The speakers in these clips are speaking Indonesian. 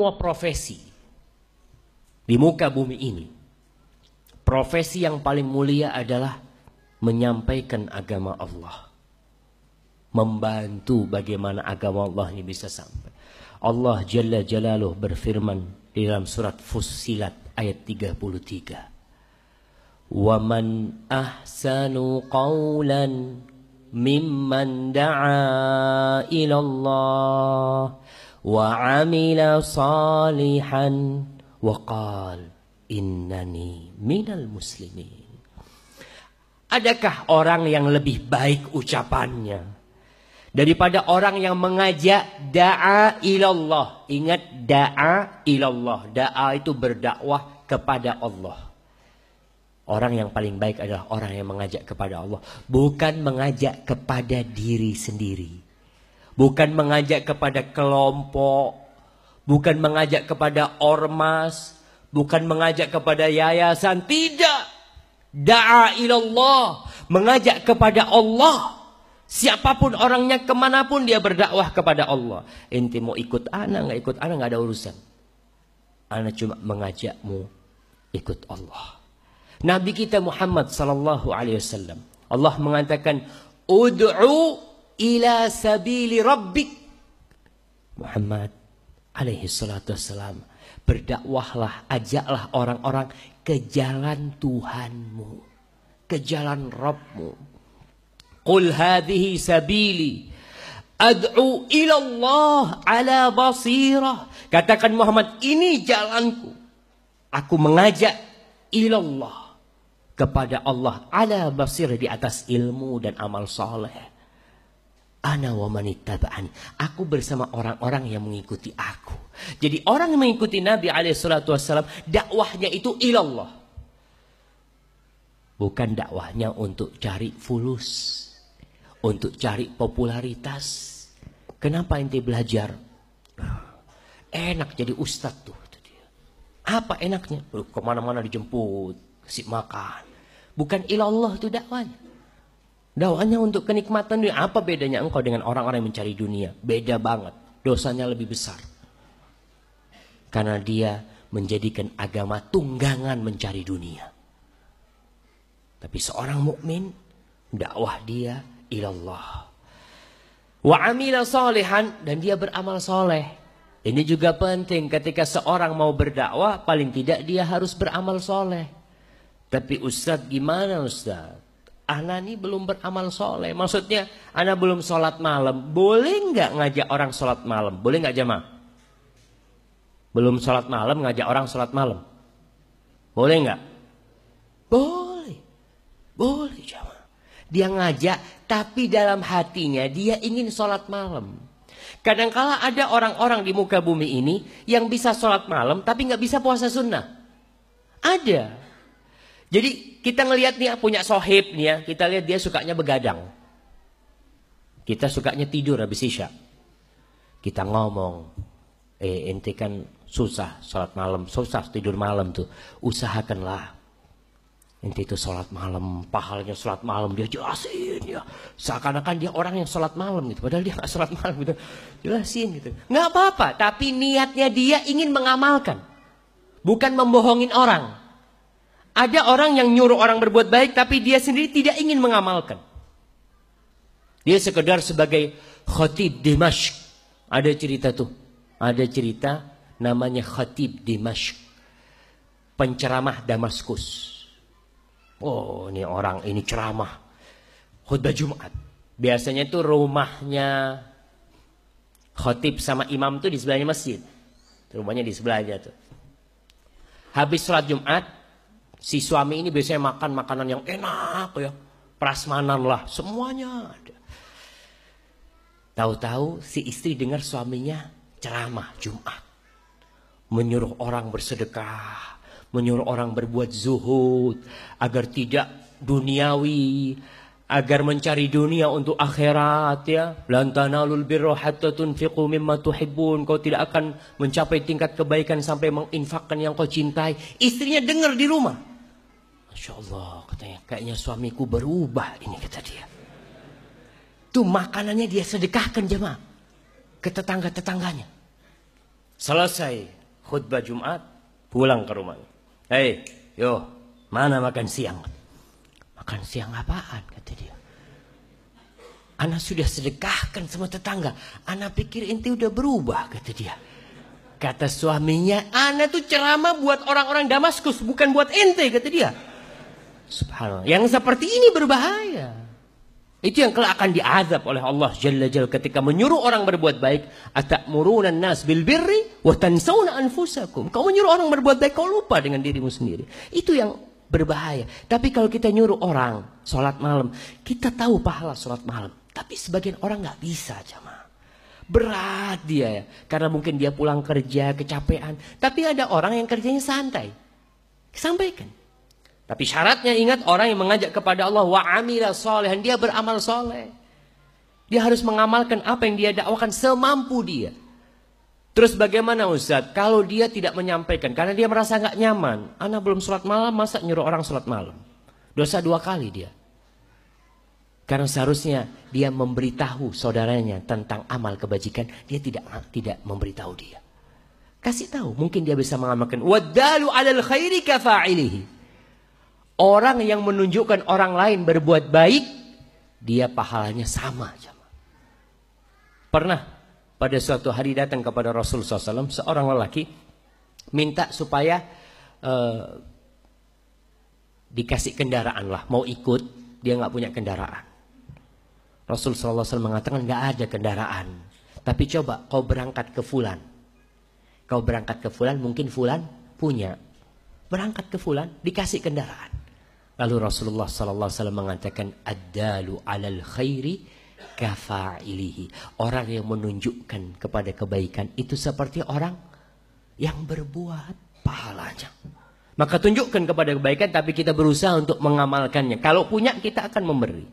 semua profesi di muka bumi ini. Profesi yang paling mulia adalah menyampaikan agama Allah. Membantu bagaimana agama Allah ini bisa sampai. Allah Jalla Jalaluh berfirman di dalam surat Fussilat ayat 33. Waman ahsanu qawlan mimman da'a ilallah وَعَمِلَ صَالِحًا وَقَالْ إِنَّنِي مِنَ الْمُسْلِمِينَ Adakah orang yang lebih baik ucapannya daripada orang yang mengajak da'a ilallah? Ingat da'a ilallah. Da'a itu berdakwah kepada Allah. Orang yang paling baik adalah orang yang mengajak kepada Allah, bukan mengajak kepada diri sendiri. Bukan mengajak kepada kelompok, bukan mengajak kepada ormas, bukan mengajak kepada yayasan, tidak. Da'a ilallah. Mengajak kepada Allah. Siapa pun orangnya ke mana pun dia berdakwah kepada Allah. Inti mau ikut anak nggak ikut anak nggak ada urusan. Anak cuma mengajakmu ikut Allah. Nabi kita Muhammad sallallahu alaihi wasallam. Allah mengatakan, "Ud'u ila sabili rabbik." Muhammad alaihi salatu wasallam berdakwahlah, ajaklah orang-orang ke jalan Tuhanmu, ke jalan Rabbmu. Qul hadhihi sabili ad'u ila Allah ala basirah. Katakan Muhammad, ini jalanku. Aku mengajak ila Allah kepada Allah ala basirah di atas ilmu dan amal soleh. Ana wa manittaba'ani. Aku bersama orang-orang yang mengikuti aku. Jadi orang yang mengikuti Nabi SAW, dakwahnya itu ilallah. Bukan dakwahnya untuk cari fulus. Untuk cari popularitas. Kenapa ente belajar? Enak jadi ustadz tuh. Apa enaknya? Ke mana-mana dijemput. Kasih makan. Bukan ilallah itu dakwahnya. Dakwahnya untuk kenikmatan dunia. Apa bedanya engkau dengan orang-orang yang mencari dunia? Beda banget. Dosanya lebih besar. Karena dia menjadikan agama tunggangan mencari dunia. Tapi seorang mukmin dakwah dia ilallah. Wa amila solehan dan dia beramal soleh. Ini juga penting ketika seorang mau berdakwah paling tidak dia harus beramal soleh. Tapi Ustadz gimana Ustadz? Ana ini belum beramal soleh. Maksudnya, Ana belum sholat malam. Boleh nggak ngajak orang sholat malam? Boleh nggak jamaah? Belum sholat malam ngajak orang sholat malam? Boleh nggak? Boleh. Boleh jamaah. Dia ngajak, tapi dalam hatinya dia ingin sholat malam. Kadangkala ada orang-orang di muka bumi ini yang bisa sholat malam, tapi nggak bisa puasa sunnah. Ada. Jadi kita ngelihat nih punya sohib nih ya, kita lihat dia sukanya begadang. Kita sukanya tidur habis isya. Kita ngomong, eh ente kan susah sholat malam, susah tidur malam tuh. Usahakanlah. Ente itu sholat malam, pahalanya sholat malam dia jelasin ya. Seakan-akan dia orang yang sholat malam gitu, padahal dia nggak sholat malam gitu. Jelasin gitu. Nggak apa-apa, tapi niatnya dia ingin mengamalkan. Bukan membohongin orang. Ada orang yang nyuruh orang berbuat baik tapi dia sendiri tidak ingin mengamalkan. Dia sekedar sebagai khatib Dimashq. Ada cerita tuh. Ada cerita namanya khatib Dimashq. Penceramah Damaskus. Oh ini orang ini ceramah. Khutbah Jumat. Biasanya itu rumahnya khatib sama imam tuh di sebelahnya masjid. Rumahnya di sebelahnya tuh. Habis sholat Jumat, si suami ini biasanya makan makanan yang enak ya. Prasmanan lah, semuanya ada. Tahu-tahu si istri dengar suaminya ceramah Jumat. Menyuruh orang bersedekah, menyuruh orang berbuat zuhud agar tidak duniawi, agar mencari dunia untuk akhirat ya. Lan tanalul birra hatta tunfiqu mimma tuhibbun. Kau tidak akan mencapai tingkat kebaikan sampai menginfakkan yang kau cintai. Istrinya dengar di rumah. Masya Allah katanya kayaknya suamiku berubah ini kata dia. Tuh makanannya dia sedekahkan jemaah ke tetangga-tetangganya. Selesai khutbah Jumat, pulang ke rumah. Hei, yo, mana makan siang? Makan siang apaan? Kata dia. Ana sudah sedekahkan sama tetangga. Ana pikir inti udah berubah, kata dia. Kata suaminya, Ana tuh ceramah buat orang-orang Damaskus, bukan buat ente, kata dia. Subhanallah. Yang seperti ini berbahaya. Itu yang kelak akan diazab oleh Allah Jalla Jalla ketika menyuruh orang berbuat baik. Atakmurunan nas bil birri wa tansawna anfusakum. Kau menyuruh orang berbuat baik, kau lupa dengan dirimu sendiri. Itu yang berbahaya. Tapi kalau kita nyuruh orang sholat malam, kita tahu pahala sholat malam. Tapi sebagian orang nggak bisa jamaah. Berat dia ya. Karena mungkin dia pulang kerja, kecapean. Tapi ada orang yang kerjanya santai. Sampaikan. Tapi syaratnya ingat orang yang mengajak kepada Allah wa amila solehan. Dia beramal soleh. Dia harus mengamalkan apa yang dia dakwakan semampu dia. Terus bagaimana Ustaz? Kalau dia tidak menyampaikan karena dia merasa nggak nyaman. Anak belum sholat malam, masa nyuruh orang sholat malam? Dosa dua kali dia. Karena seharusnya dia memberitahu saudaranya tentang amal kebajikan, dia tidak tidak memberitahu dia. Kasih tahu, mungkin dia bisa mengamalkan wadalu 'alal khairi kafa'ilihi. Orang yang menunjukkan orang lain berbuat baik, dia pahalanya sama. Pernah pada suatu hari datang kepada Rasul SAW seorang lelaki minta supaya uh, dikasih kendaraan lah, mau ikut, dia nggak punya kendaraan. Rasul SAW mengatakan nggak ada kendaraan. Tapi coba kau berangkat ke Fulan. Kau berangkat ke Fulan, mungkin Fulan punya. Berangkat ke Fulan, dikasih kendaraan. Lalu Rasulullah SAW mengatakan, Ad-dalu alal khairi kafa'ilihi. Orang yang menunjukkan kepada kebaikan itu seperti orang yang berbuat pahalanya. Maka tunjukkan kepada kebaikan tapi kita berusaha untuk mengamalkannya. Kalau punya kita akan memberi.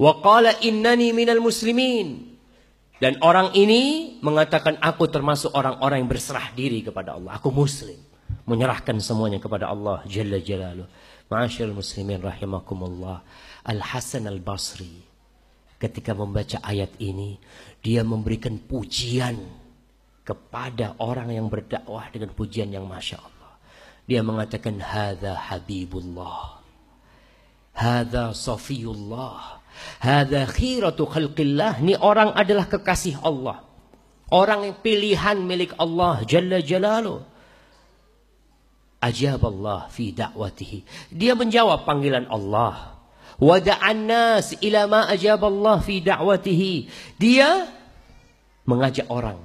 Wa qala innani minal muslimin. Dan orang ini mengatakan aku termasuk orang-orang yang berserah diri kepada Allah. Aku muslim. Menyerahkan semuanya kepada Allah Jalla Jalaluh. Ma'asyil muslimin rahimakumullah. Al-Hasan Al-Basri. Ketika membaca ayat ini. Dia memberikan pujian kepada orang yang berdakwah dengan pujian yang Masya Allah. Dia mengatakan, Hada Habibullah. Hada Safiyullah. Hada khiratu khalqillah. Ini orang adalah kekasih Allah. Orang yang pilihan milik Allah Jalla Jalaluh. Ajab Allah fi da'watihi. Dia menjawab panggilan Allah. Wada'an nas ila ma ajab Allah fi da'watihi. Dia mengajak orang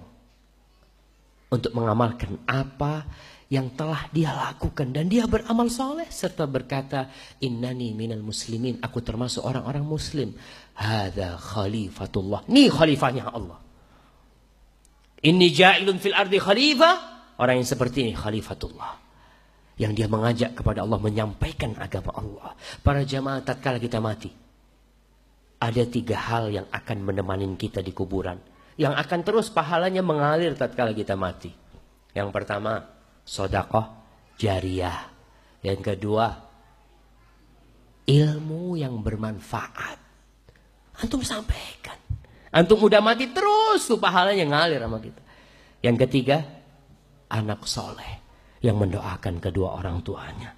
untuk mengamalkan apa yang telah dia lakukan. Dan dia beramal soleh serta berkata innani minal muslimin. Aku termasuk orang-orang muslim. Hada khalifatullah. Ni khalifahnya Allah. Inni ja'ilun fil ardi khalifah orang yang seperti ini khalifatullah yang dia mengajak kepada Allah menyampaikan agama Allah para jamaah tatkala kita mati ada tiga hal yang akan menemani kita di kuburan yang akan terus pahalanya mengalir tatkala kita mati yang pertama sodakoh jariah. Yang kedua, ilmu yang bermanfaat. Antum sampaikan. Antum udah mati terus tuh pahalanya ngalir sama kita. Yang ketiga, anak soleh yang mendoakan kedua orang tuanya.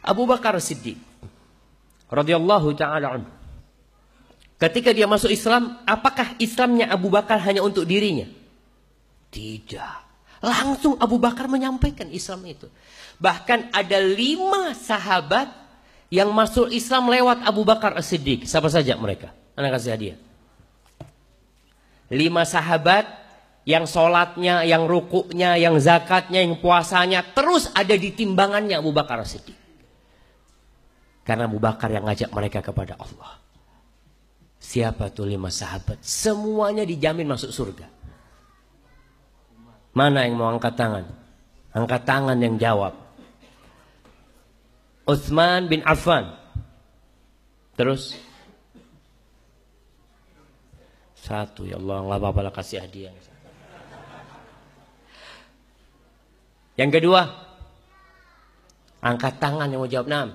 Abu Bakar Siddiq radhiyallahu taala. Ketika dia masuk Islam, apakah Islamnya Abu Bakar hanya untuk dirinya? Tidak. Langsung Abu Bakar menyampaikan Islam itu. Bahkan ada lima sahabat yang masuk Islam lewat Abu Bakar As-Siddiq. Siapa saja mereka? Anak kasih hadiah. Lima sahabat yang sholatnya, yang rukuknya, yang zakatnya, yang puasanya terus ada di timbangannya Abu Bakar As-Siddiq. Karena Abu Bakar yang ngajak mereka kepada Allah. Siapa tuh lima sahabat? Semuanya dijamin masuk surga. Mana yang mau angkat tangan? Angkat tangan yang jawab. Uthman bin Affan. Terus satu ya Allah nggak apa-apa lah kasih hadiah. Yang kedua, angkat tangan yang mau jawab enam.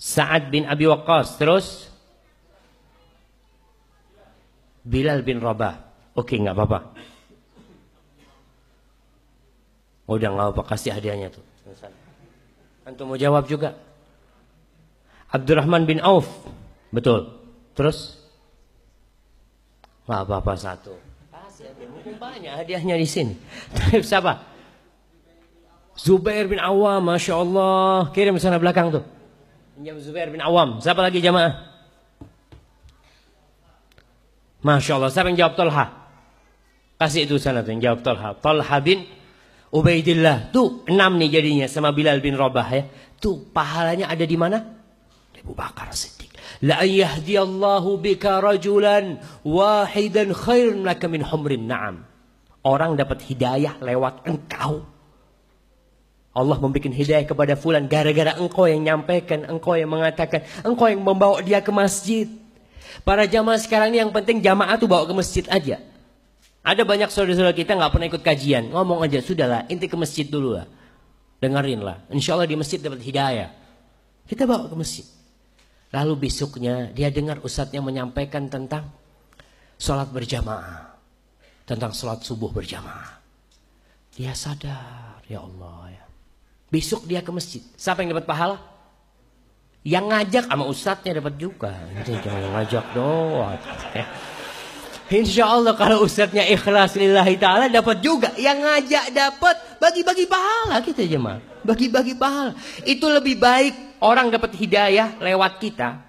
Sa'ad bin Abi Waqqas. Terus Bilal bin Rabah. Oke, nggak apa-apa. Oh, udah nggak apa kasih hadiahnya tuh. Antum mau jawab juga? Abdurrahman bin Auf. Betul. Terus? Nggak apa-apa satu. Kasih hadiah. Banyak hadiahnya di sini. Siapa? Zubair bin Awam. Masya Allah. Kirim sana belakang tuh. Pinjam Zubair bin Awam. Siapa lagi jamaah? Masya Allah. Siapa yang jawab Tolha? Kasih itu sana tuh yang jawab Tolha. Tolha bin Ubaidillah. Tuh enam nih jadinya sama Bilal bin Rabah ya. Tuh pahalanya ada di mana? Abu Bakar Siddiq. La yahdiyallahu bika rajulan wahidan khairun laka min humrin na'am. Orang dapat hidayah lewat engkau. Allah memberikan hidayah kepada fulan gara-gara engkau yang nyampaikan, engkau yang mengatakan, engkau yang membawa dia ke masjid. Para jamaah sekarang ini yang penting jamaah tuh bawa ke masjid aja. Ada banyak saudara-saudara kita nggak pernah ikut kajian, ngomong aja sudahlah, inti ke masjid dulu lah, dengerin lah. Insya Allah di masjid dapat hidayah. Kita bawa ke masjid. Lalu besoknya dia dengar ustadznya menyampaikan tentang sholat berjamaah, tentang sholat subuh berjamaah. Dia sadar, ya Allah ya. Besok dia ke masjid. Siapa yang dapat pahala? Yang ngajak sama ustadznya dapat juga. Jadi jangan ngajak doang. Insya Allah kalau ustadznya ikhlas lillahi ta'ala dapat juga. Yang ngajak dapat bagi-bagi pahala kita jemaah. Bagi-bagi pahala. Itu lebih baik orang dapat hidayah lewat kita.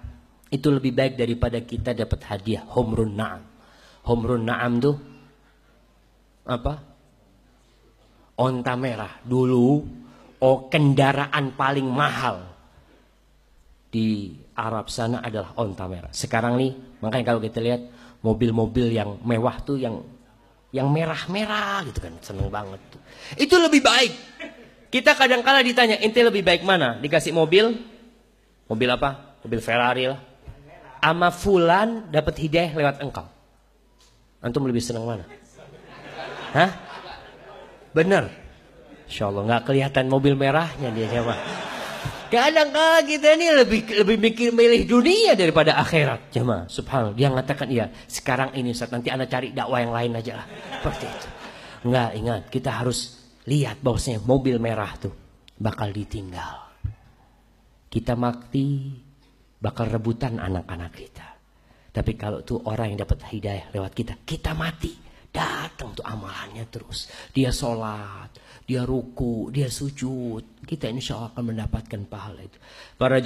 Itu lebih baik daripada kita dapat hadiah homrun na'am. Homrun na'am tuh apa? Onta merah. Dulu oh kendaraan paling mahal di Arab sana adalah onta merah. Sekarang nih, makanya kalau kita lihat mobil-mobil yang mewah tuh yang yang merah-merah gitu kan seneng banget tuh. itu lebih baik. Kita kadang kala ditanya ente lebih baik mana? Dikasih mobil? Mobil apa? Mobil Ferrari lah. Ama fulan dapat hidayah lewat engkau. Antum lebih senang mana? Hah? Bener Insya Allah nggak kelihatan mobil merahnya dia siapa Kadang-kadang kita ini lebih lebih mikir milih dunia daripada akhirat. Jemaah, subhanallah. Dia mengatakan iya, sekarang ini saat nanti Anda cari dakwah yang lain aja lah. Seperti itu. Enggak, ingat, kita harus lihat bahwasanya mobil merah tuh bakal ditinggal. Kita mati bakal rebutan anak-anak kita. Tapi kalau tuh orang yang dapat hidayah lewat kita, kita mati. Datang tuh amalannya terus. Dia sholat, dia ruku, dia sujud. Kita insya Allah akan mendapatkan pahala itu. Para